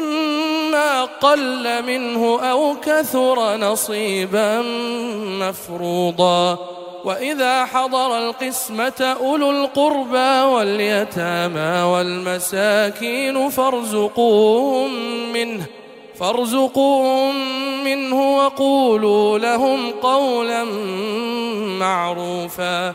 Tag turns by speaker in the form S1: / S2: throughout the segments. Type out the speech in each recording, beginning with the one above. S1: مما قل منه أو كثر نصيبا مفروضا وإذا حضر القسمة أولو القربى واليتامى والمساكين فارزقوهم منه فارزقوهم منه وقولوا لهم قولا معروفا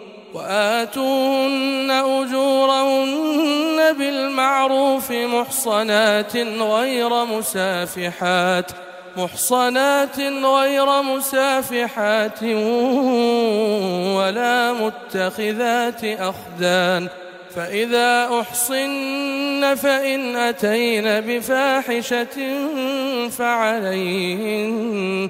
S1: وآتوهن أجورهن بالمعروف محصنات غير مسافحات محصنات غير مسافحات ولا متخذات أخدان فإذا أحصن فإن أتين بفاحشة فعليهن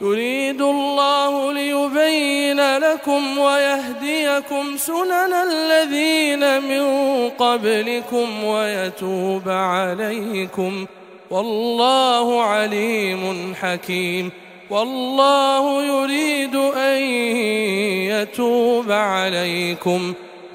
S1: يريد الله ليبين لكم ويهديكم سنن الذين من قبلكم ويتوب عليكم والله عليم حكيم والله يريد ان يتوب عليكم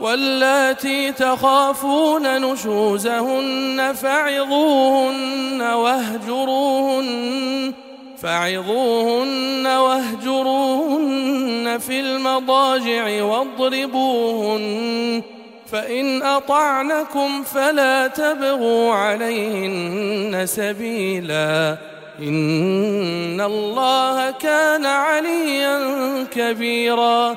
S1: واللاتي تخافون نشوزهن فعظوهن واهجروهن فعظوهن واهجروهن في المضاجع واضربوهن فإن أطعنكم فلا تبغوا عليهن سبيلا إن الله كان عليا كبيراً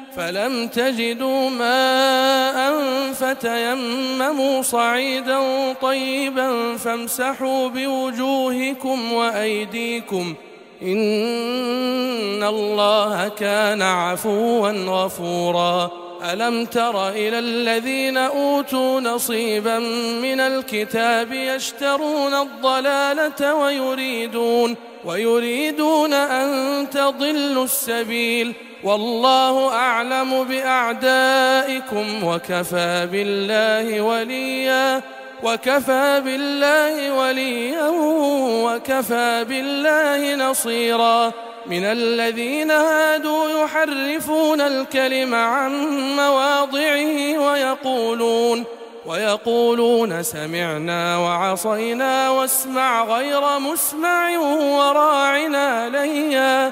S1: فلم تجدوا ماء فتيمموا صعيدا طيبا فامسحوا بوجوهكم وايديكم ان الله كان عفوا غفورا الم تر الى الذين اوتوا نصيبا من الكتاب يشترون الضلاله ويريدون ويريدون ان تضلوا السبيل والله اعلم باعدائكم وكفى بالله وليا وكفى بالله وليا وكفى بالله نصيرا من الذين هادوا يحرفون الكلم عن مواضعه ويقولون ويقولون سمعنا وعصينا واسمع غير مسمع وراعنا ليا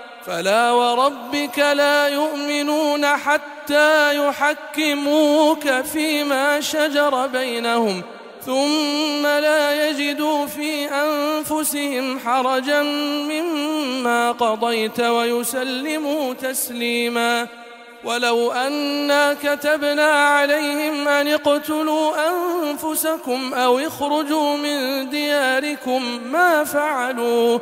S1: فلا وربك لا يؤمنون حتى يحكموك فيما شجر بينهم ثم لا يجدوا في انفسهم حرجا مما قضيت ويسلموا تسليما ولو انا كتبنا عليهم ان اقتلوا انفسكم او اخرجوا من دياركم ما فعلوه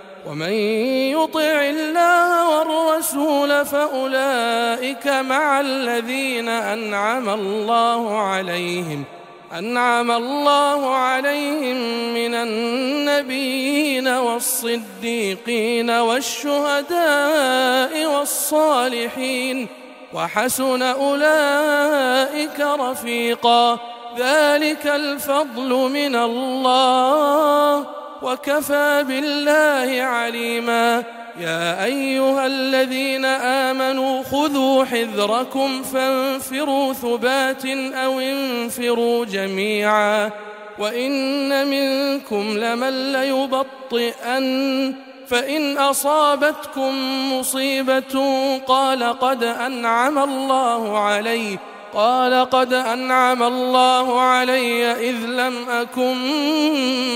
S1: ومن يطع الله والرسول فأولئك مع الذين أنعم الله عليهم أنعم الله عليهم من النبيين والصديقين والشهداء والصالحين وحسن أولئك رفيقا ذلك الفضل من الله وكفى بالله عليما يا ايها الذين امنوا خذوا حذركم فانفروا ثبات او انفروا جميعا وان منكم لمن ليبطئن فان اصابتكم مصيبه قال قد انعم الله عليه قال قد أنعم الله علي إذ لم أكن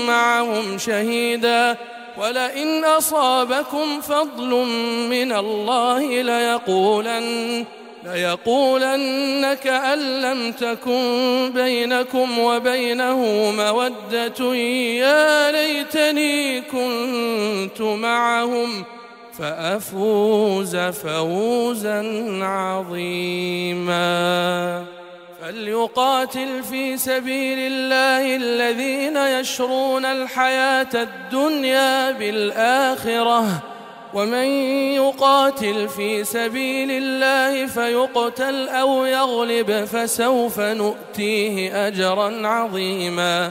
S1: معهم شهيدا ولئن أصابكم فضل من الله ليقولن ليقولن كأن لم تكن بينكم وبينه مودة يا ليتني كنت معهم ۖ فافوز فوزا عظيما فليقاتل في سبيل الله الذين يشرون الحياه الدنيا بالاخره ومن يقاتل في سبيل الله فيقتل او يغلب فسوف نؤتيه اجرا عظيما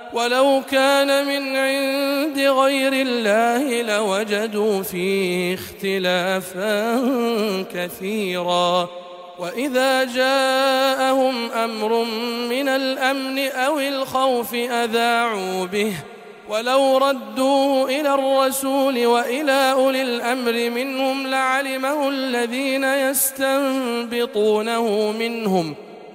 S1: ولو كان من عند غير الله لوجدوا فيه اختلافا كثيرا واذا جاءهم امر من الامن او الخوف اذاعوا به ولو ردوه الى الرسول والى اولي الامر منهم لعلمه الذين يستنبطونه منهم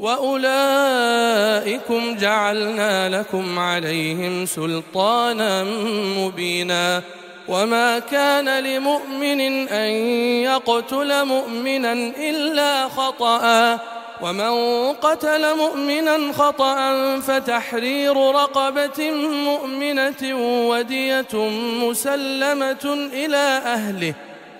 S1: واولئكم جعلنا لكم عليهم سلطانا مبينا وما كان لمؤمن ان يقتل مؤمنا الا خطأ ومن قتل مؤمنا خطأ فتحرير رقبة مؤمنة ودية مسلمة إلى أهله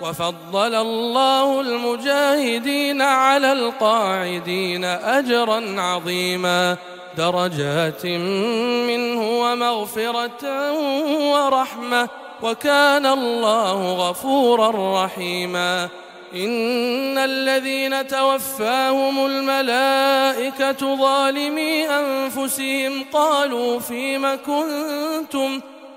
S1: وفضل الله المجاهدين على القاعدين اجرا عظيما درجات منه ومغفره ورحمه وكان الله غفورا رحيما ان الذين توفاهم الملائكه ظالمي انفسهم قالوا فيم كنتم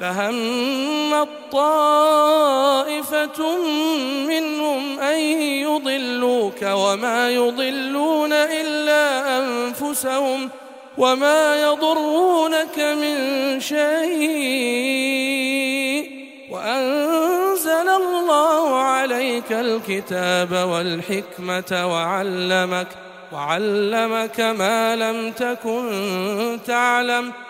S1: فهم الطائفة منهم أن يضلوك وما يضلون إلا أنفسهم وما يضرونك من شيء وأنزل الله عليك الكتاب والحكمة وعلمك وعلمك ما لم تكن تعلم ۖ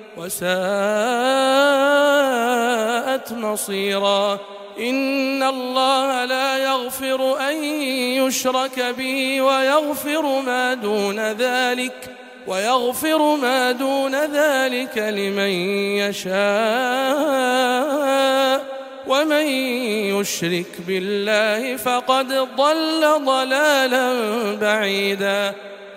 S1: وساءت مصيرا إن الله لا يغفر أن يشرك به ويغفر ما دون ذلك ويغفر ما دون ذلك لمن يشاء ومن يشرك بالله فقد ضل ضلالا بعيدا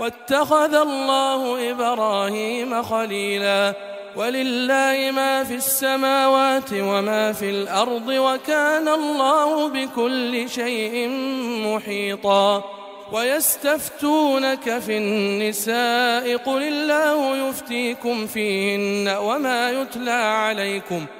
S1: واتخذ الله إبراهيم خليلا ولله ما في السماوات وما في الأرض وكان الله بكل شيء محيطا ويستفتونك في النساء قل الله يفتيكم فيهن وما يتلى عليكم ۖ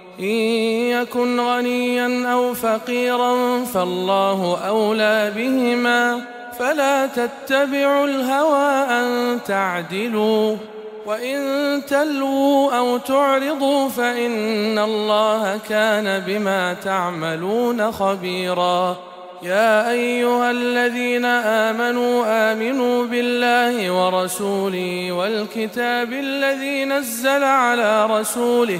S1: إن يكن غنيا أو فقيرا فالله أولى بهما فلا تتبعوا الهوى أن تعدلوا وإن تلووا أو تعرضوا فإن الله كان بما تعملون خبيرا يا أيها الذين آمنوا آمنوا بالله ورسوله والكتاب الذي نزل على رسوله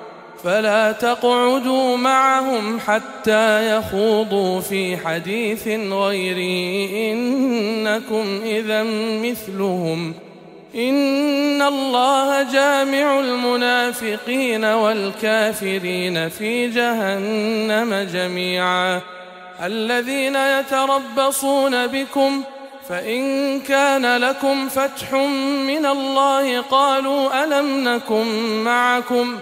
S1: فلا تقعدوا معهم حتى يخوضوا في حديث غيري انكم اذا مثلهم ان الله جامع المنافقين والكافرين في جهنم جميعا الذين يتربصون بكم فإن كان لكم فتح من الله قالوا ألم نكن معكم ؟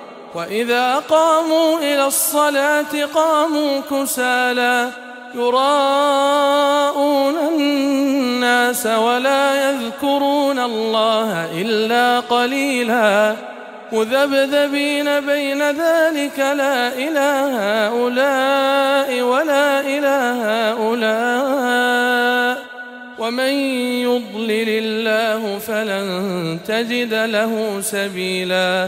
S1: وإذا قاموا إلى الصلاة قاموا كسالى يراءون الناس ولا يذكرون الله إلا قليلا مذبذبين بين ذلك لا إلى هؤلاء ولا إلى هؤلاء ومن يضلل الله فلن تجد له سبيلاً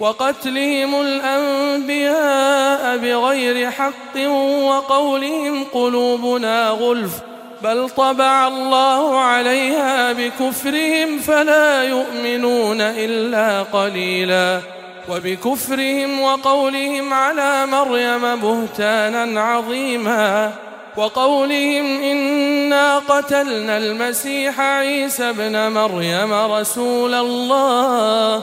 S1: وقتلهم الأنبياء بغير حق وقولهم قلوبنا غلف بل طبع الله عليها بكفرهم فلا يؤمنون إلا قليلا وبكفرهم وقولهم على مريم بهتانا عظيما وقولهم إنا قتلنا المسيح عيسى ابن مريم رسول الله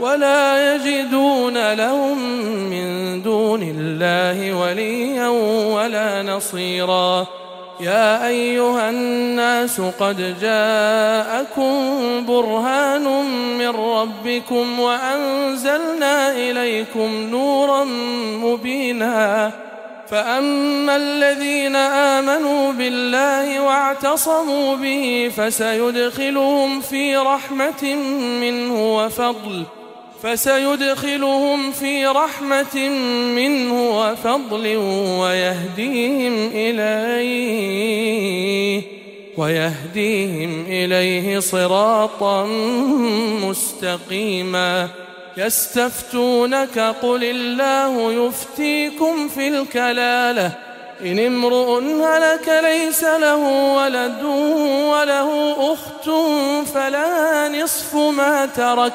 S1: ولا يجدون لهم من دون الله وليا ولا نصيرا يا ايها الناس قد جاءكم برهان من ربكم وانزلنا اليكم نورا مبينا فاما الذين امنوا بالله واعتصموا به فسيدخلهم في رحمه منه وفضل فسيدخلهم في رحمة منه وفضل ويهديهم إليه ويهديهم إليه صراطا مستقيما يستفتونك قل الله يفتيكم في الكلاله إن امرؤ هلك ليس له ولد وله أخت فلا نصف ما ترك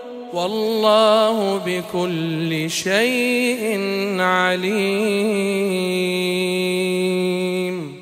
S1: والله بكل شيء عليم